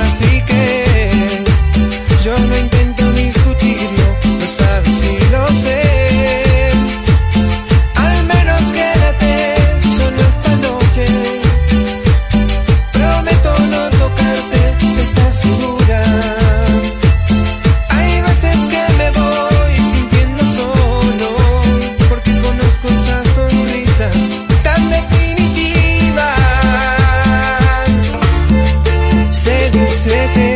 así sé que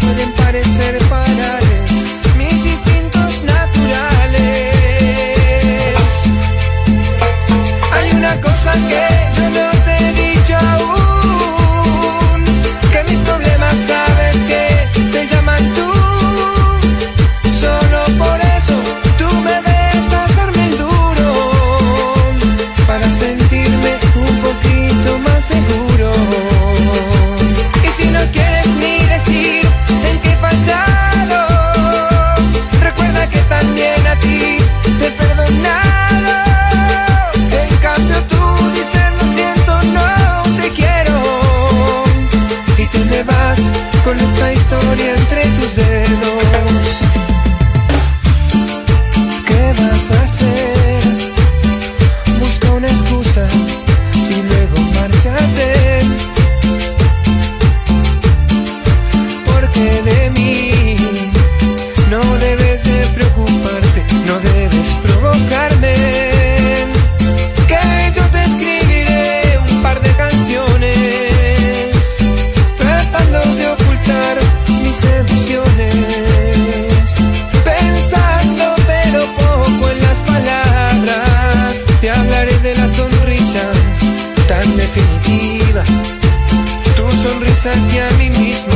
pueden parecer banales, mis instintos naturales. Hay una cosa que yo no te he dicho aún, que mis problemas sabes que te llaman tú. Solo por eso tú me ves hacerme el duro, para sentirme un poquito más seguro. Con esta historia entre tus dedos. ¿Qué vas a hacer? Busca una excusa y luego márchate. Porque de mí mis emociones. Pensando pero poco en las palabras, te hablaré de la sonrisa tan definitiva. Tu sonrisa que a mí mismo